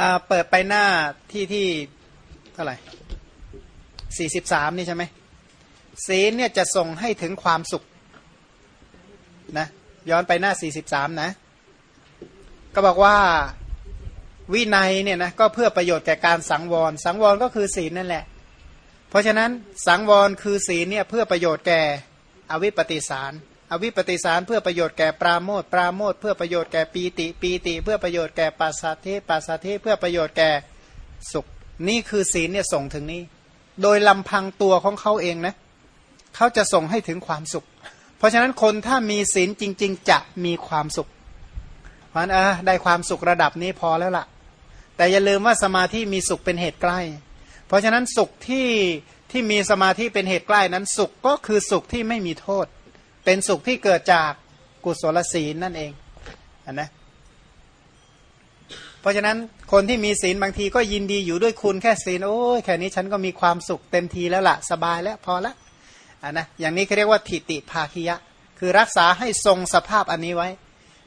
อ่าเปิดไปหน้าที่ที่เท่าไหร่สี่สิบสามนี่ใช่ไหมศีลเนี่ยจะส่งให้ถึงความสุขนะย้อนไปหน้าสี่สิบสามนะ ก็บอกว่าวินัยเนี่ยนะก็เพื่อประโยชน์แก่การสังวร สังวรก็คือศีลนั่นแหละ เพราะฉะนั้นสังวรคือศีลเนี่ยเพื่อประโยชน์แก่อวิปปิสาร อวิปปิสารเพื่อประโยชน์แก่ปราโมทปราโมทเพื่อประโยชน์แก่ปีติ ปีติ เพื่อประโยชน์แก่ปัสสัทธิปัสสัทธิเพื่อประโยชน์แก่สุข นี่คือศีลเนี่ยส่งถึงนี้ โดยลำพังตัวของเขาเองนะเขาจะส่งให้ถึงความสุข เพราะฉะนั้นคนถ้ามีศีลจริง ๆ จะมีความสุขเพราะนั้นเออได้ความสุขระดับนี้พอแล้วล่ะ แต่อย่าลืมว่าสมาธิมีสุขเป็นเหตุใกล้ เพราะฉะนั้นสุขที่ที่มีสมาธิเป็นเหตุใกล้นั้นสุขก็คือสุขที่ไม่มีโทษ เป็นสุขที่เกิดจากกุศลศีลนั่นเองอนนะเพราะฉะนั้นคนที่มีศีลบางทีก็ยินดีอยู่ด้วยคุณแค่ศีลโอ้ยแค่นี้ฉันก็มีความสุขเต็มทีแล้วละ่ะสบายแล้วพอละอนนะอย่างนี้เขาเรียกว่าทิติภาคิยะ คือรักษาให้ทรงสภาพอันนี้ไว้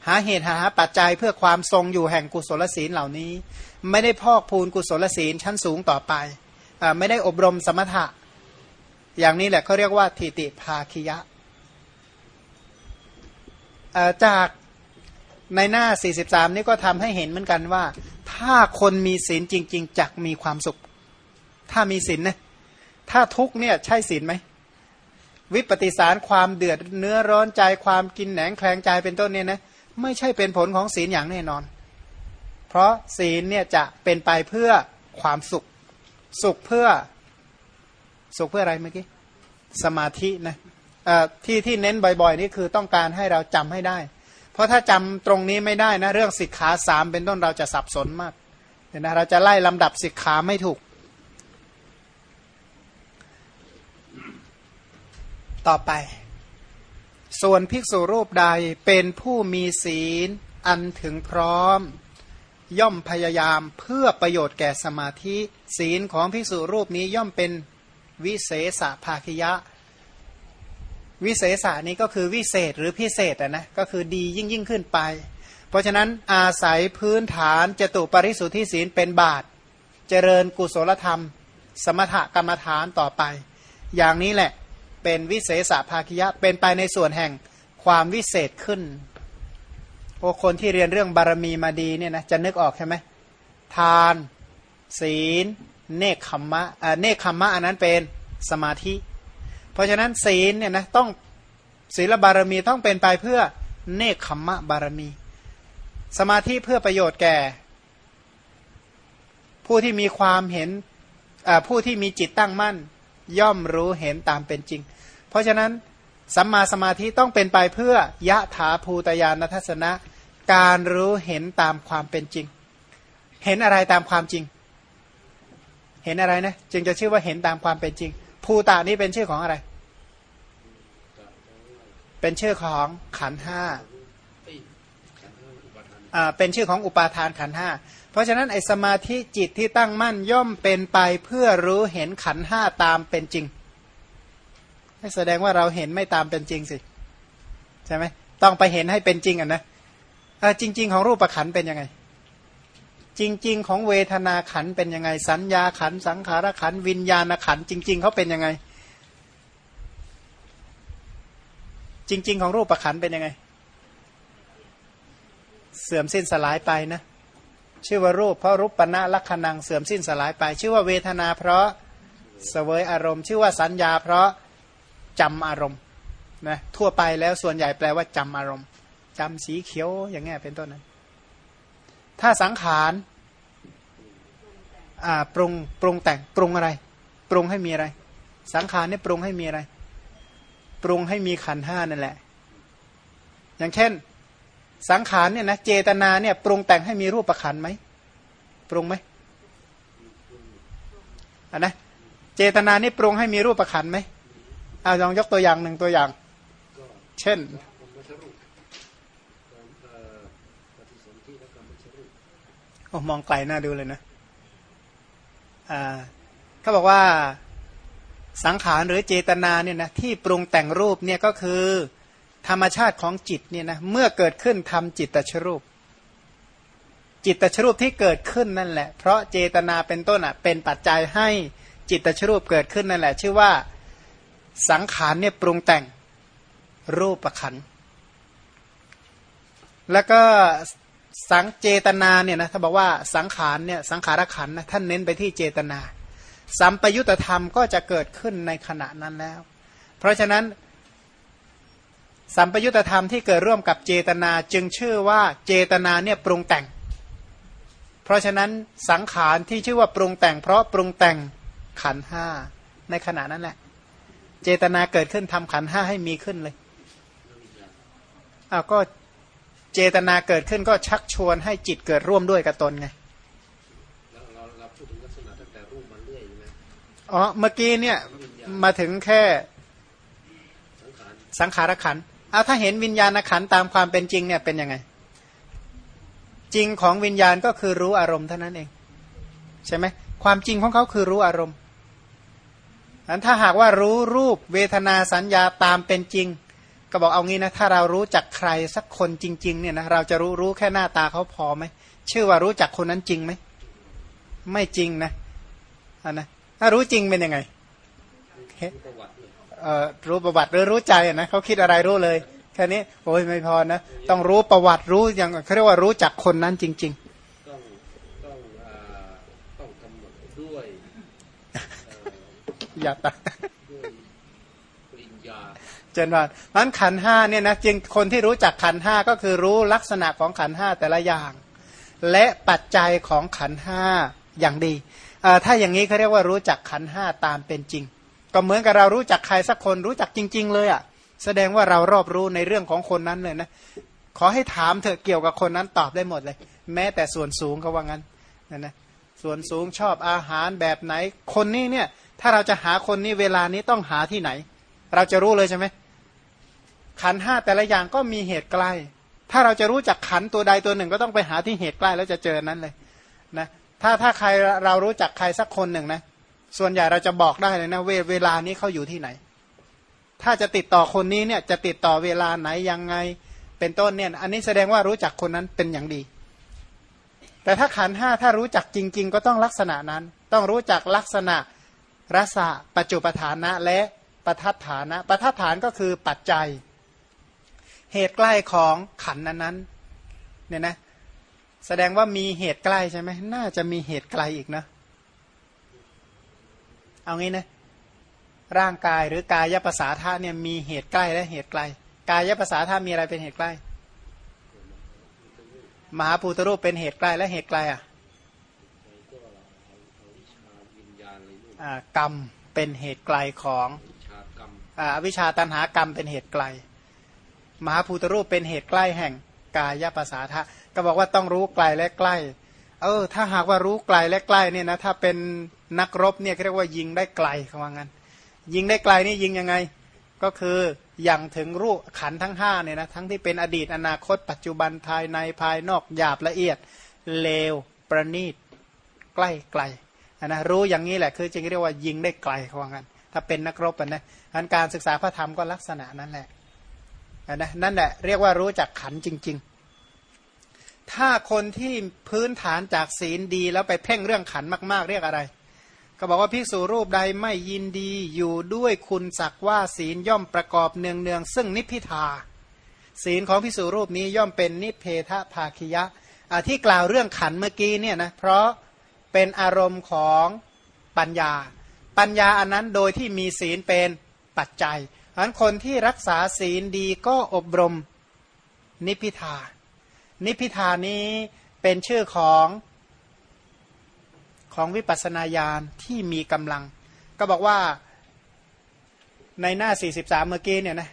หาเหตุหาปัจจัยเพื่อความทรงอยู่แห่งกุศลศีลเหล่านี้ ไม่ได้พอกพูนกุศลศีลชั้นสูงต่อไปอไม่ได้อบรมสมถะ อย่างนี้แหละเขาเรียกว่าทิติภาคิยะ จากในหน้า 43 นี่ก็ทำให้เห็นเหมือนกันว่า ถ้าคนมีศีลจริง ๆจักมีความสุข ถ้ามีศีลนะถ้าทุกเนี่ยใช่ศีลไหมวิปฏิสารความเดือดเนื้อร้อนใจความกินแหนงแคลงใจเป็นต้นเนี่ยนะไม่ใช่เป็นผลของศีลอย่างแน่นอน เพราะศีลเนี่ยจะเป็นไปเพื่อความสุข สุขเพื่อ สุขเพื่ออะไรเมื่อกี้สมาธินะ ที่ที่เน้นบ่อยๆนี่คือต้องการให้เราจำให้ได้ เพราะถ้าจำตรงนี้ไม่ได้นะเรื่องสิกขาสามเป็นต้นเราจะสับสนมากเห็นนะเราจะไล่ลำดับสิกขาไม่ถูก ต่อไป ส่วนภิกษุรูปใดเป็นผู้มีศีลอันถึงพร้อม ย่อมพยายามเพื่อประโยชน์แก่สมาธิ ศีลของภิกษุรูปนี้ย่อมเป็นวิเศษภาคิยะ วิเศษานี้ก็คือวิเศษหรือพิเศษนะก็คือดียิ่งยิ่งขึ้นไป เพราะฉะนั้นอาศัยพื้นฐานจตุปริสุทธิศีลเป็นบาทเจริญกุศลธรรม สมถกรรมฐานต่อไป อย่างนี้แหละเป็นวิเศษภาคิยะเป็นไปในส่วนแห่งความวิเศษขึ้นโอคนที่เรียนเรื่องบารมีมาดีเนี่ยนะจะนึกออกใช่ไหมทาน ศีล เนคขมมะเนคขมมะอันนั้นเป็นสมาธิ เพราะฉะนั้นศีลเนี่ยนะต้องศีลบารมีต้องเป็นไปเพื่อเนคขมมะบารมี สมาธิเพื่อประโยชน์แก่ ผู้ที่มีความเห็นผู้ที่มีจิตตั้งมั่น ย่อมรู้เห็นตามเป็นจริง เพราะฉะนั้นสัมมาสมาธิต้องเป็นไปเพื่อยะถาภูตยานทัศนะ การรู้เห็นตามความเป็นจริง เห็นอะไรตามความจริง เห็นอะไรนะ จึงจะชื่อว่าเห็นตามความเป็นจริง ภูตานี้เป็นชื่อของอะไร เป็นชื่อของขันห้าอ่าเป็นชื่อของอุปาทานขันห้าเพราะฉะนั้นไอสมาธิจิตที่ตั้งมั่นย่อมเป็นไปเพื่อรู้เห็นขันห้าตามเป็นจริงแสดงว่าเราเห็นไม่ตามเป็นจริงสิใช่ไหมต้องไปเห็นให้เป็นจริงอะนะจริง ๆ ของรูปขันเป็นยังไง จริง ๆ ของเวทนาขันเป็นยังไง สัญญาขันสังขารขันวิญญาณขันจริง ๆเขาเป็นยังไง จริง ๆ ของรูปขันเป็นยังไง เสื่อมสิ้นสลายไปนะชื่อว่ารูปเพราะรูปปณะลักขณังเสื่อมสิ้นสลายไป ชื่อว่าเวทนา เพราะเสวยอารมณ์ ชื่อว่าสัญญา เพราะจำอารมณ์นะทั่วไปแล้วส่วนใหญ่แปลว่าจำอารมณ์จำสีเขียวอย่างเงี้ยเป็นต้นนั้น ถ้าสังขารปรุงปรุงแต่งปรุงอะไร ปรุงให้มีอะไร สังขารเนี่ยปรุงให้มีอะไร ปรุงให้มีขันห้านั่นแหละ อย่างเช่น สังขารเนี่ยนะเจตนาเนี่ยปรุงแต่งให้มีรูปประคันไหมปรุงไหมอันนะเจตนานี่ปรุงให้มีรูปประคันไหมเอาลองยกตัวอย่างหนึ่งตัวอย่าง เช่น โอ้มองไกลน่าดูเลยนะอ่าเขาบอกว่าสังขารหรือเจตนาเนี่ยนะที่ปรุงแต่งรูปเนี่ยก็คือธรรมชาติของจิตเนี่ยนะเมื่อเกิดขึ้นทำจิตตชรูป จิตตชรูปที่เกิดขึ้นนั่นแหละ เพราะเจตนาเป็นต้นอะเป็นปัจจัยให้จิตตชรูปเกิดขึ้นนั่นแหละ ชื่อว่าสังขารเนี่ยปรุงแต่งรูปประคันแล้วก็ สังเจตนาเนี่ยนะถ้าบอกว่าสังขารเนี่ยสังขารขันนะท่านเน้นไปที่เจตนา สัมปยุตธรรมก็จะเกิดขึ้นในขณะนั้นแล้ว เพราะฉะนั้น สัมปยุตธรรมที่เกิดร่วมกับเจตนาจึงชื่อว่าเจตนาเนี่ยปรุงแต่ง เพราะฉะนั้นสังขารที่ชื่อว่าปรุงแต่ง เพราะปรุงแต่งขันห้าในขณะนั้นแหละ เจตนาเกิดขึ้นทำขันห้าให้มีขึ้นเลยอ้าวก็ เจตนาเกิดขึ้นก็ชักชวนให้จิตเกิดร่วมด้วยกับตนไงเราเราพูดถึงลักษณะตั้งแต่รูปมันเรื่อยใช่ไหมอ๋อเมื่อกี้เนี่ยมาถึงแค่สังขารขันเอาถ้าเห็นวิญญาณขันตามความเป็นจริงเนี่ยเป็นยังไง จริงของวิญญาณก็คือรู้อารมณ์เท่านั้นเองใช่ไหมความจริงของเขาคือรู้อารมณ์อันถ้าหากว่ารู้รูปเวทนาสัญญาตามเป็นจริง ก็บอกเอางี้นะถ้าเรารู้จักใครสักคนจริง ๆ เนี่ยนะเราจะรู้รู้แค่หน้าตาเขาพอไหมชื่อว่ารู้จักคนนั้นจริงไหมไม่จริงนะอันนะถ้ารู้จริงเป็นยังไงเอ่อรู้ประวัติหรือรู้ใจนะเขาคิดอะไรรู้เลยแค่นี้โอ้ยไม่พอนะต้องรู้ประวัติรู้อย่างเขาเรียกว่ารู้จักคนนั้นจริงๆต้องต้องต้องกำหนดด้วยอย่าตัด เจนวันมันขันห้าเนี่ยนะจึงคนที่รู้จักขันห้าก็คือรู้ลักษณะของขันห้าแต่ละอย่าง และปัจจัยของขันห้าอย่างดีถ้าอย่างนี้เขาเรียกว่ารู้จักขันห้าตามเป็นจริง ก็เหมือนกับเรารู้จักใครสักคนรู้จักจริง ๆ เลยอะ่ะแสดงว่าเรารอบรู้ในเรื่องของคนนั้นเลยนะขอให้ถามเถอะเกี่ยวกับคนนั้นตอบได้หมดเลย แม้แต่ส่วนสูงเขาว่างั้นนะนะส่วนสูงชอบอาหารแบบไหน คนนี้เนี่ยถ้าเราจะหาคนนี้เวลานี้ต้องหาที่ไหน เราจะรู้เลยใช่ไหมขันห้าแต่ละอย่างก็มีเหตุใกล้ ถ้าเราจะรู้จักขันตัวใดตัวหนึ่ง ก็ต้องไปหาที่เหตุใกล้แล้วจะเจอนั้นเลยนะถ้าถ้าใครเรารู้จักใครสักคนหนึ่งนะ ส่วนใหญ่เราจะบอกได้เลยนะ เวเวลานี้เขาอยู่ที่ไหน ถ้าจะติดต่อคนนี้เนี่ยจะติดต่อเวลาไหนยังไงเป็นต้นเนี่ย อันนี้แสดงว่ารู้จักคนนั้นเป็นอย่างดี แต่ถ้าขันห้าถ้ารู้จักจริง ๆ ก็ต้องลักษณะนั้น ต้องรู้จักลักษณะรสะปัจจุปฐานะและ ประทัดฐานะประทัดฐานก็คือปัจจัย เหตุใกล้ของขันนั้นนั้นเนี่ยนะแสดงว่ามีเหตุใกล้ใช่ไหมน่าจะมีเหตุไกลอีกนะ เอางี้นะร่างกายหรือกายภาษาธาเนี่ยมีเหตุใกล้และเหตุไกล กายภาษาธามีอะไรเป็นเหตุใกล้ มหาภูตรูปเป็นเหตุใกล้และเหตุไกลอะกรรมเป็นเหตุไกลของ อวิชาตันหากรรมเป็นเหตุไกล มหาภูตรูปเป็นเหตุใกล้แห่งกายภาษาทะก็บอกว่าต้องรู้ไกลและใกล้ เออ ถ้าหากว่ารู้ไกลและใกล้เนี่ยนะถ้าเป็นนักรบเนี่ยเรียกว่ายิงได้ไกลคำว่างั้น ยิงได้ไกลนี่ยิงยังไง ก็คืออย่างถึงรูปขันทั้งห้าเนี่ยนะทั้งที่เป็นอดีตอนาคต ปัจจุบันภายในภายนอกหยาบละเอียดเลวประณีตใกล้ไกลนะรู้อย่างนี้แหละคือจึงเรียกว่ายิงได้ไกลคำว่างั้น ถ้าเป็นนักรบนะการศึกษาพระธรรมก็ลักษณะนั้นแหละนะนั่นแหละเรียกว่ารู้จักขันจริง ๆ ถ้าคนที่พื้นฐานจากศีลดีแล้วไปเพ่งเรื่องขันมาก ๆ เรียกอะไร ก็บอกว่าภิกษุรูปใดไม่ยินดีอยู่ด้วยคุณสักว่าศีลย่อมประกอบเนืองๆซึ่งนิพพิทา ศีลของภิกษุรูปนี้ย่อมเป็นนิเพทภาคิยะที่กล่าวเรื่องขันเมื่อกี้เนี่ยนะเพราะเป็นอารมณ์ของปัญญา ปัญญาอันนั้นโดยที่มีศีลเป็นปัจจัยอันคนที่รักษาศีลดีก็อบรมนิพิทา นิพิทานี้เป็นชื่อของของวิปัสนาญาณที่มีกำลัง ก็บอกว่าในหน้า 43 เมื่อกี้เนี่ยนะ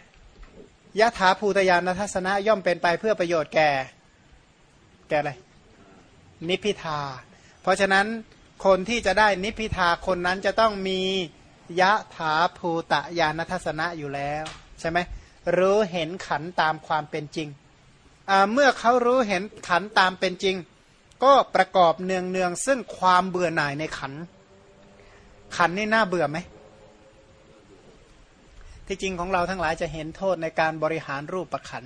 ยะถาภูตยานทัศนะย่อมเป็นไปเพื่อประโยชน์แก่ แก่อะไร นิพิทา เพราะฉะนั้น คนที่จะได้นิพิทาคนนั้นจะต้องมียะถาภูตะยานทัศนะอยู่แล้ว ใช่ไหมรู้เห็นขันตามความเป็นจริง เมื่อเขารู้เห็นขันตามเป็นจริง ก็ประกอบเนืองเนืองซึ่งความเบื่อหน่ายในขัน ขันนี่น่าเบื่อไหมที่จริงของเราทั้งหลายจะเห็นโทษในการบริหารรูปประขัน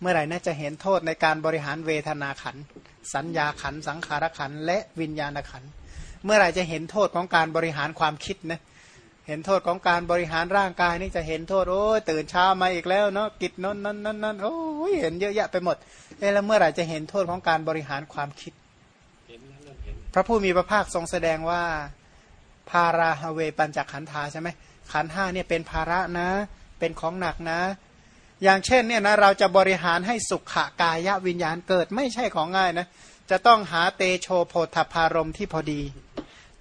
เมื่อไหร่น่าจะเห็นโทษในการบริหารเวทนาขันสัญญาขันสังขารขันและวิญญาณขันธ เมื่อไหร่จะเห็นโทษของการบริหารความคิดนะเห็นโทษของการบริหารร่างกายนี่จะเห็นโทษโอ้ยตื่นเช้ามาอีกแล้วเนาะกิจนั้นนั้นนั้นนั้นโอ้ยเห็นเยอะแยะไปหมดเอ๊แล้วเมื่อไหร่จะเห็นโทษของการบริหารความคิด พระผู้มีพระภาคทรงแสดงว่าพาราฮเวปัญจขันธาใช่ไหมขันห้าเนี่ยเป็นภาระนะ เป็นของหนักนะ อย่างเช่นเนี่ยนะเราจะบริหารให้สุขกายวิญญาณเกิดไม่ใช่ของง่ายนะจะต้องหาเตโชโพธพารมที่พอดี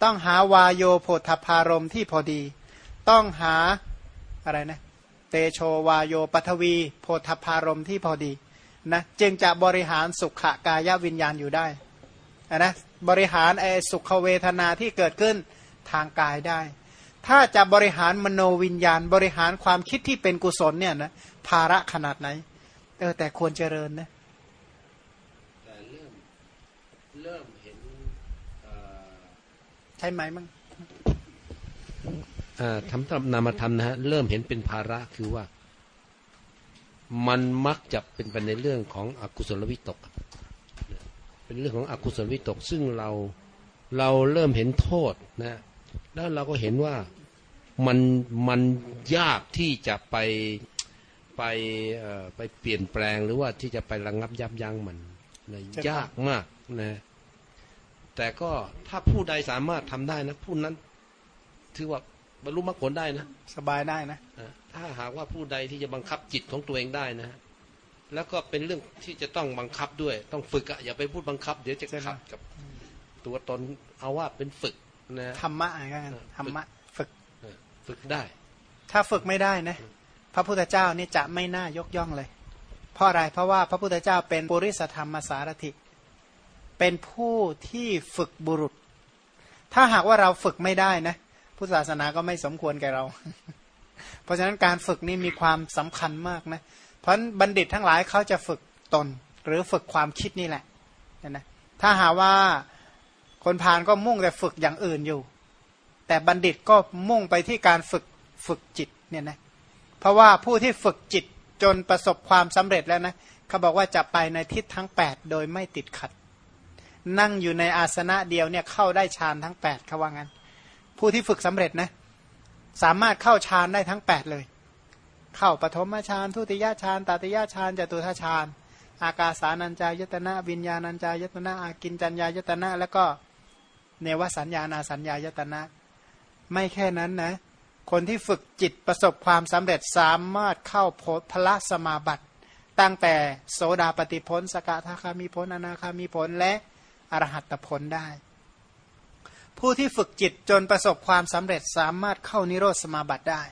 ต้องหาวาโยโพธพารมที่พอดี ต้องหาอะไรนะเตโชวาโยปัทวีโพธพารมที่พอดีนะจึงจะบริหารสุขกายวิญญาณอยู่ได้นะบริหารไอ้สุขเวทนาที่เกิดขึ้นทางกายได้ ถ้าจะบริหารมโนวิญญาณ บริหารความคิดที่เป็นกุศลเนี่ยนะภาระขนาดไหนเออแต่ควรเจริญนะแต่เริ่มเริ่ม ใช่ไหมมั้งอ่าทำตามนามธรรมนะฮะเริ่มเห็นเป็นภาระคือว่า มันมักจะเป็นไปในเรื่องของอกุศลวิตก เป็นเรื่องของอกุศลวิตก ซึ่งเราเราเริ่มเห็นโทษนะ แล้วเราก็เห็นว่ามันมันยากที่จะไปไปเอ่อไปเปลี่ยนแปลงหรือว่าที่จะไประงับยับยั้งมันนะยากมากนะ แต่ก็ถ้าผู้ใดสามารถทำได้นะผู้นั้น ถือว่าบรรลุมรรคผลได้นะสบายได้นะอ่าถ้าหากว่าผู้ใดที่จะบังคับจิตของตัวเองได้นะฮะแล้วก็เป็นเรื่องที่จะต้องบังคับด้วย ต้องฝึกอะอย่าไปพูดบังคับ เดี๋ยวจะใช่ไหมขัดกับ ตัวตนเอาว่าเป็นฝึกนะธรรมะอะไรกันธรรมะฝึกเออฝึกได้ ถ้าฝึกไม่ได้นะ พระพุทธเจ้านี่จะไม่น่ายกย่องเลย เพราะอะไรเพราะว่าพระพุทธเจ้าเป็นปุริสธรรมสารถิ เป็นผู้ที่ฝึกบุรุษ ถ้าหากว่าเราฝึกไม่ได้นะพุทธศาสนาก็ไม่สมควรแก่เรา เพราะฉะนั้นการฝึกนี่มีความสำคัญมากนะ เพราะนบัณฑิตทั้งหลายเขาจะฝึกตน หรือฝึกความคิดนี่แหละนะนะถ้าหาว่าคนพาลก็มุ่งแต่ฝึกอย่างอื่นอยู่ แต่บัณฑิตก็มุ่งไปที่การฝึกฝึกจิตเนี่ยนะเพราะว่าผู้ที่ฝึกจิตจนประสบความสำเร็จแล้วนะเขาบอกว่าจะไปในทิศทั้ง 8 โดยไม่ติดขัด นั่งอยู่ในอาสนะเดียวเนี่ยเข้าได้ฌานทั้ง8เขาว่างั้น ผู้ที่ฝึกสำเร็จนะสามารถเข้าฌานได้ทั้ง 8 เลย เข้าปฐมฌานทุติยฌานตติยฌานจตุทฌานอากาสานัญจายตนะวิญญาณัญจายตนะอากินจัญญายตนะ แล้วก็เนวสัญญานาสัญญายตนะ ไม่แค่นั้นนะ คนที่ฝึกจิตประสบความสำเร็จสามารถเข้าโพธพละสมาบัติ ตั้งแต่โสดาปฏิพลสกทาคามีผลอนาคามีผลและ อรหัตผลได้ ผู้ที่ฝึกจิตจนประสบความสำเร็จสามารถเข้านิโรธสมาบัติได้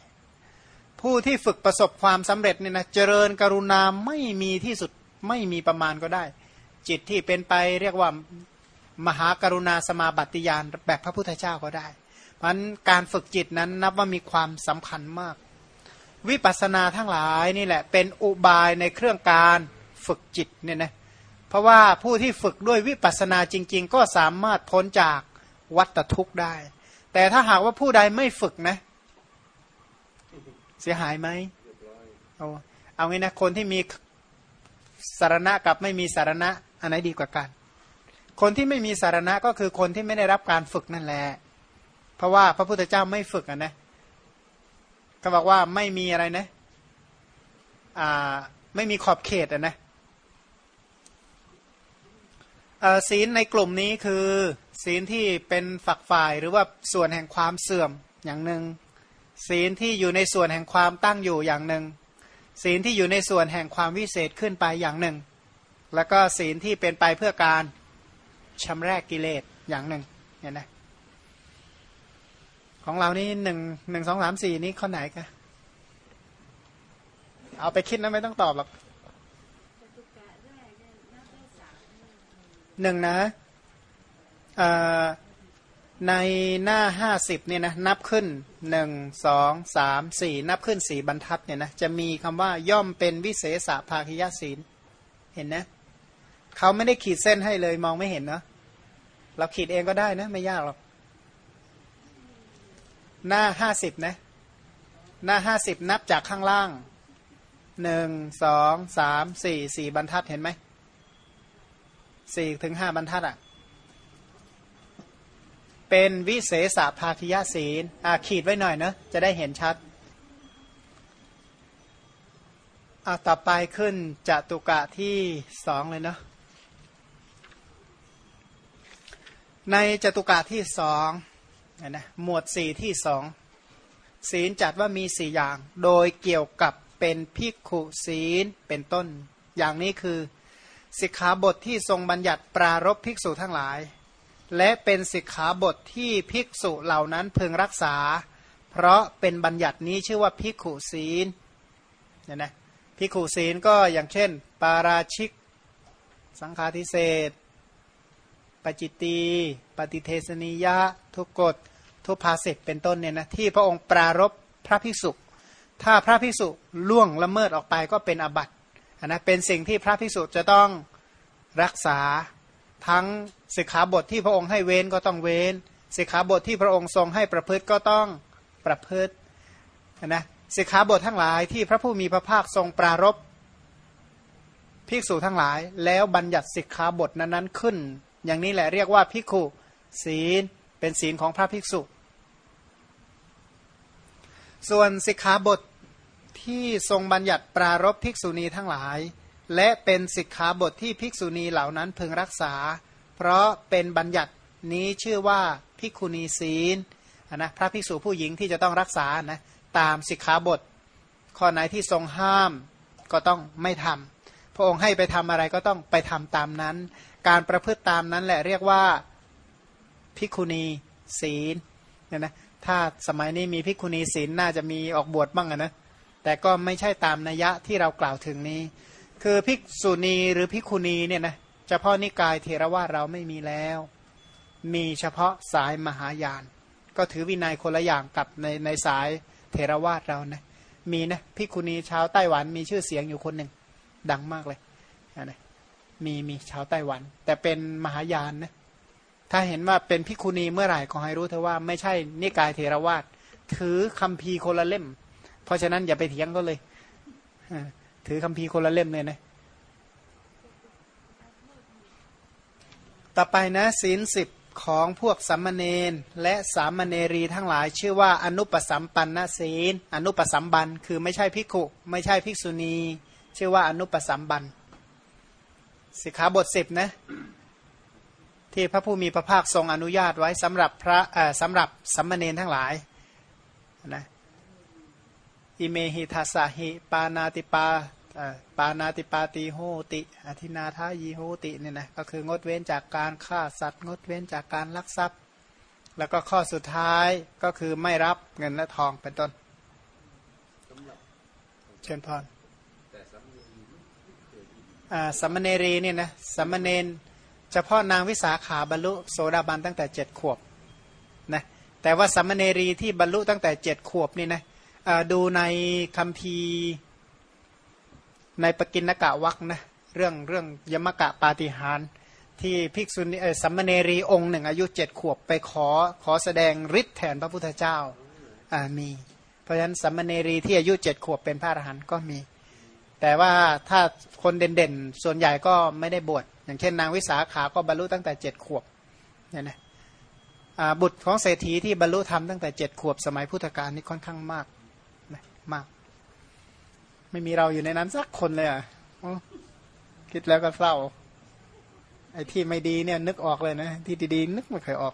ผู้ที่ฝึกประสบความสำเร็จเนี่ยนะเจริญกรุณาไม่มีที่สุดไม่มีประมาณก็ได้ จิตที่เป็นไปเรียกว่ามหากรุณาสมาบัติยานแบบพระพุทธเจ้าก็ได้ เพราะฉะนั้นการฝึกจิตนั้นนับว่ามีความสำคัญมาก วิปัสสนาทั้งหลายนี่แหละเป็นอุบายในเครื่องการฝึกจิตเนี่ยนะ เพราะว่าผู้ที่ฝึกด้วยวิปัสสนาจริง ๆ ก็สามารถพ้นจากวัฏทุกข์ได้ แต่ถ้าหากว่าผู้ใดไม่ฝึกนะ เสียหายไหมเอาเอางี้นะคนที่มีสารณะกับไม่มีสารณะ อันไหนดีกว่ากัน คนที่ไม่มีสารณะก็คือคนที่ไม่ได้รับการฝึกนั่นแหละ เพราะว่าพระพุทธเจ้าไม่ฝึกอะนะก็บอกว่าไม่มีอะไรนะ อ่า ไม่มีขอบเขตอะนะ ศีลในกลุ่มนี้คือ ศีลที่เป็นฝักฝ่ายหรือว่าส่วนแห่งความเสื่อมอย่างหนึ่งศีลที่อยู่ในส่วนแห่งความตั้งอยู่อย่างหนึ่ง ศีลที่อยู่ในส่วนแห่งความวิเศษขึ้นไปอย่างหนึ่ง แล้วก็ศีลที่เป็นไปเพื่อการชำระกิเลสอย่างหนึ่งเนี่ยนะของเรานี่หนึ่งหนึ่งสองสามสี่นี้ข้อไหนคะเอาไปคิดนะไม่ต้องตอบหรอก หนึ่งนะในหน้าห้าสิบเนี่ยนะนับขึ้นหนึ่งสองสามสี่นับขึ้นสี่บรรทัดเนี่ยนะจะมีคำว่าย่อมเป็นวิเศษภาคยศีลเห็นนะเขาไม่ได้ขีดเส้นให้เลยมองไม่เห็นเนาะเราขีดเองก็ได้นะ ไม่ยากหรอกหน้าห้าสิบนะ หน้าห้าสิบนับจากข้างล่างหนึ่งสองสามสี่สี่บรรทัดเห็นไหม สี่ถึงห้าบรรทัดอะเป็นวิเศษภาคิยศีลอ่าขีดไว้หน่อยเนะจะได้เห็นชัดอ่าต่อไปขึ้นจตุกะที่สองเลยเนาะในจตุกะที่สองนะหมวดสี่ที่สองศีลจัดว่ามีสี่อย่าง โดยเกี่ยวกับเป็นภิกขุศีลเป็นต้น อย่างนี้คือ สิกขาบทที่ทรงบัญญัติปรารบภิกษุทั้งหลาย และเป็นสิกขาบทที่ภิกษุเหล่านั้นพึงรักษา เพราะเป็นบัญญัตินี้ชื่อว่าภิกขุศีลเนี่ยนะภิกขุศีลก็อย่างเช่น ปาราชิก สังฆาทิเศษปจิตตีปฏิเทสนิยะ ทุกกฎทุพาสิทเป็นต้นเนี่ยนะที่พระองค์ปรารบพระภิกษุ ถ้าพระภิกษุล่วงละเมิดออกไปก็เป็นอบัตินะเป็นสิ่งที่พระภิกษุจะต้อง รักษาทั้งสิกขาบทที่พระองค์ให้เว้นก็ต้องเว้นสิกขาบทที่พระองค์ทรงให้ประพฤติก็ต้องประพฤตินะสิกขาบททั้งหลายที่พระผู้มีพระภาคทรงปรารบภิกษุทั้งหลาย แล้วบัญญัติสิกขาบทนั้นๆขึ้น อย่างนี้แหละเรียกว่าภิกขุศีลเป็นศีลของพระภิกษุ ส่วนสิกขาบทที่ทรงบัญญัติปรารบภิกษุณีทั้งหลาย และเป็นสิกขาบทที่ภิกษุณีเหล่านั้นพึงรักษา เพราะเป็นบัญญัตินี้ชื่อว่าภิกขุณีศีลนะพระภิกษุผู้หญิงที่จะต้องรักษานะตามสิกขาบท ข้อไหนที่ทรงห้ามก็ต้องไม่ทำพระองค์ให้ไปทำอะไรก็ต้องไปทำตามนั้น การประพฤติตามนั้นแหละเรียกว่าภิกขุณีศีลเนี่ยนะถ้าสมัยนี้มีภิกขุณีศีลน่าจะมีออกบวชบ้างนะแต่ก็ไม่ใช่ตามนัยยะที่เรากล่าวถึงนี้ คือภิกษุณีหรือภิกขุณีเนี่ยนะเฉพาะนิกายเทรวาสเราไม่มีแล้ว มีเฉพาะสายมหายาน ก็ถือวินัยคนละอย่างกับในในสายเทรวาสเรานะมีนะภิกขุณีชาวไต้หวันมีชื่อเสียงอยู่คนหนึ่งดังมากเลยนะมีมีชาวไต้หวัน แต่เป็นมหายานนะถ้าเห็นว่าเป็นพิคุณีเมื่อไหร่ก็ให้รู้เธอว่าไม่ใช่นิกายเทรวาสถือคัมภีร์คนละเล่ม เพราะฉะนั้นอย่าไปเถียงก็เลย ถือคัมภีร์คนละเล่มเลยนะต่อไปนะศีลสิบของพวกสัมมเนนและสามเณรีทั้งหลาย ชื่อว่าอนุปสัมปันนศีล อนุปสัมบันคือไม่ใช่พิกุไม่ใช่ภิกษุณี ชื่อว่าอนุปสัมบันสิกขาบทสิบนะที่พระผู้มีพระภาคทรงอนุญาตไว้สำหรับพระสำหรับสัมมาเนนทั้งหลายนะอิเมหิทัสหิปานาติปา ปานาติปาติโหติ อธินาทายีโหติเนี่ยนะก็คืองดเว้นจากการฆ่าสัตว์ งดเว้นจากการลักทรัพย์ แล้วก็ข้อสุดท้ายก็คือไม่รับเงินและทองเป็นต้นเชิญพรสัมมเนรีเนี่ยนะสัมมเนรเฉพาะนางวิสาขาบรรลุโสดาบันตั้งแต่เจ็ดขวบนะแต่ว่าสัมมเนรีที่บรรลุตั้งแต่เจ็ดขวบนี่นะดูในคำพี ในปกินกะวักนะเรื่องเรื่องยมกะปาฏิหารที่ภิกษุณีสัมมเนรีองค์หนึ่ง อายุเจ็ดขวบไปขอขอแสดงฤทธิ์แทนพระพุทธเจ้าามี เพราะฉะนั้นสัมมเนรีที่อายุเจ็ดขวบเป็นพระอรหันต์ก็มี แต่ว่าถ้าคนเด่นๆ ส่วนใหญ่ก็ไม่ได้บวชอย่างเช่นนางวิสาขาก็บรรลุตั้งแต่เจ็ดขวบเนี่ยนะบุตรของเศรษฐีที่บรรลุธรรมตั้งแต่เจ็ดขวบสมัยพุทธกาลนี่ค่อนข้างมากมาก ไม่มีเราอยู่ในนั้นสักคนเลยอะคิดแล้วก็เศร้า ไอ้ที่ไม่ดีเนี่ย นึกออกเลยนะ ที่ดีๆนึกไม่เคยออก